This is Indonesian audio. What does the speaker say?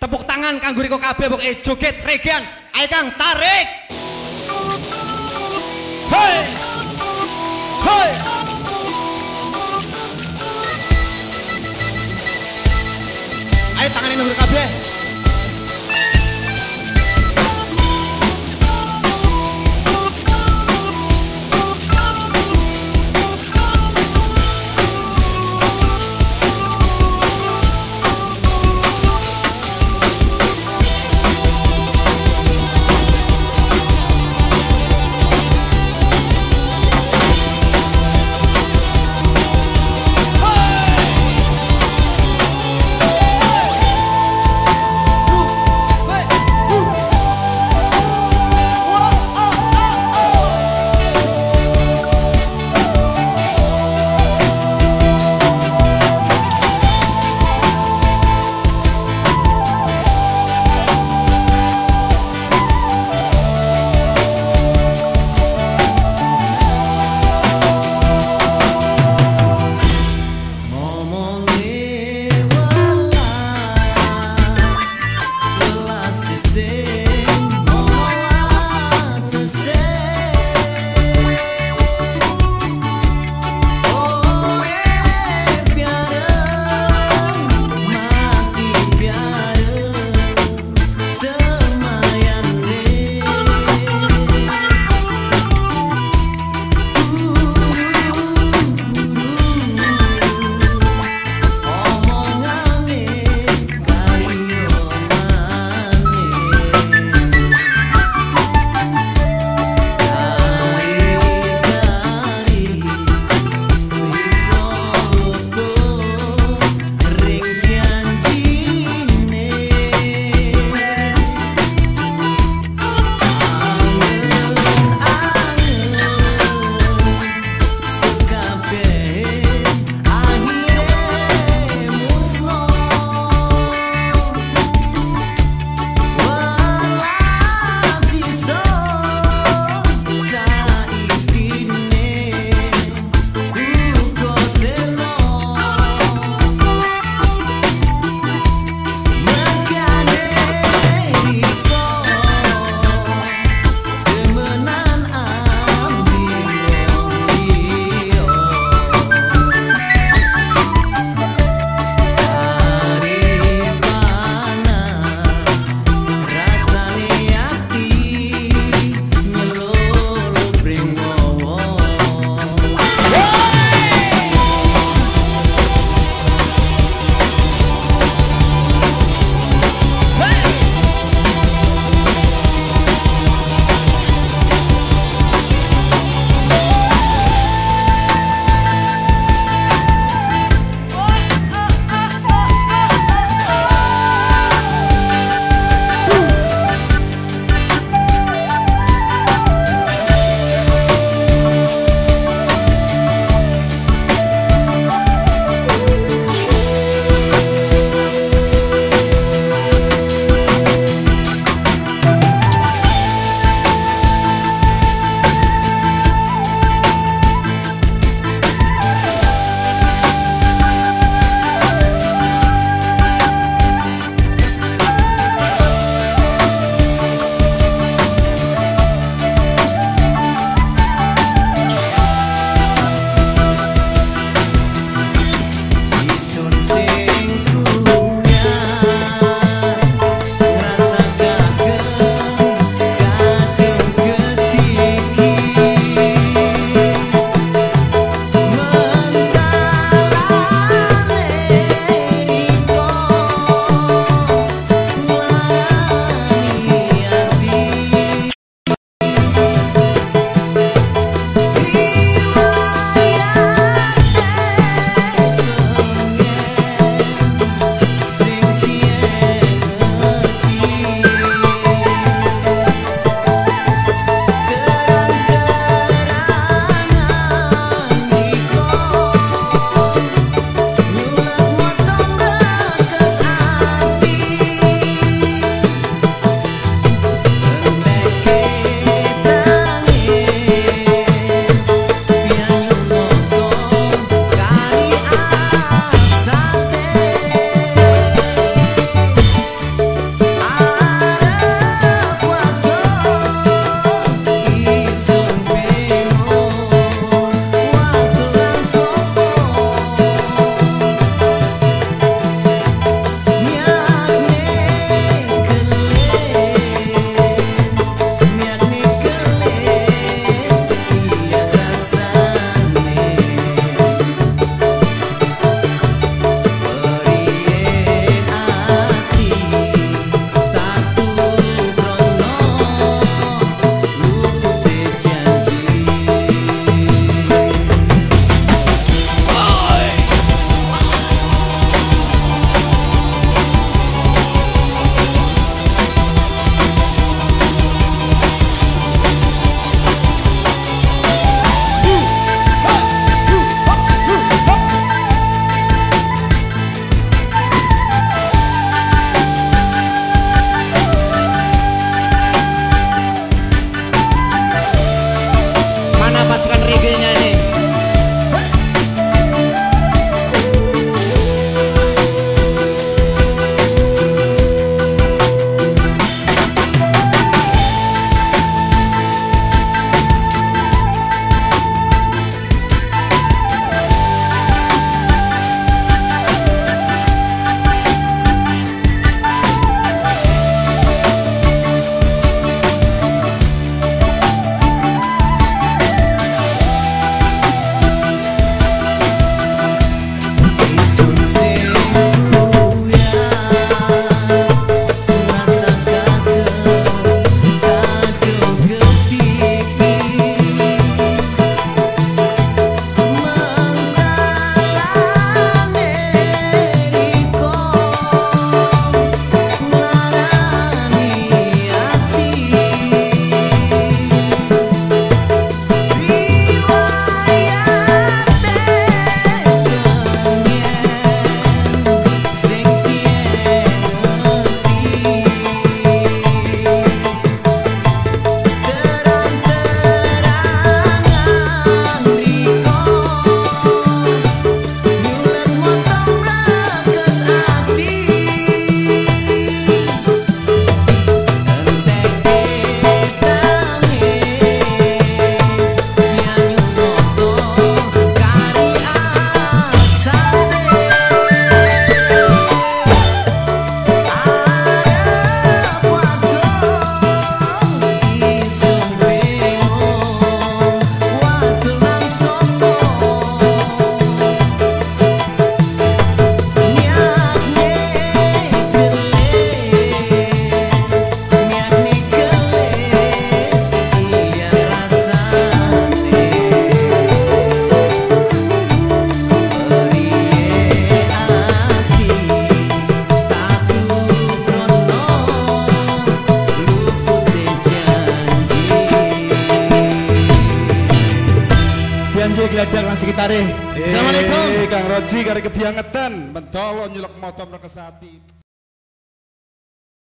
Tepuk tangan kanggo riko kabeh pokoke joget regean. Ayo Kang, tarik. Hei. Hei. Ayo tangan ini kabeh. Geledak lan sekitare. Assalamualaikum. Eh, Kang Roji kari kebiangetan, mentolo nyulek motor rekesati.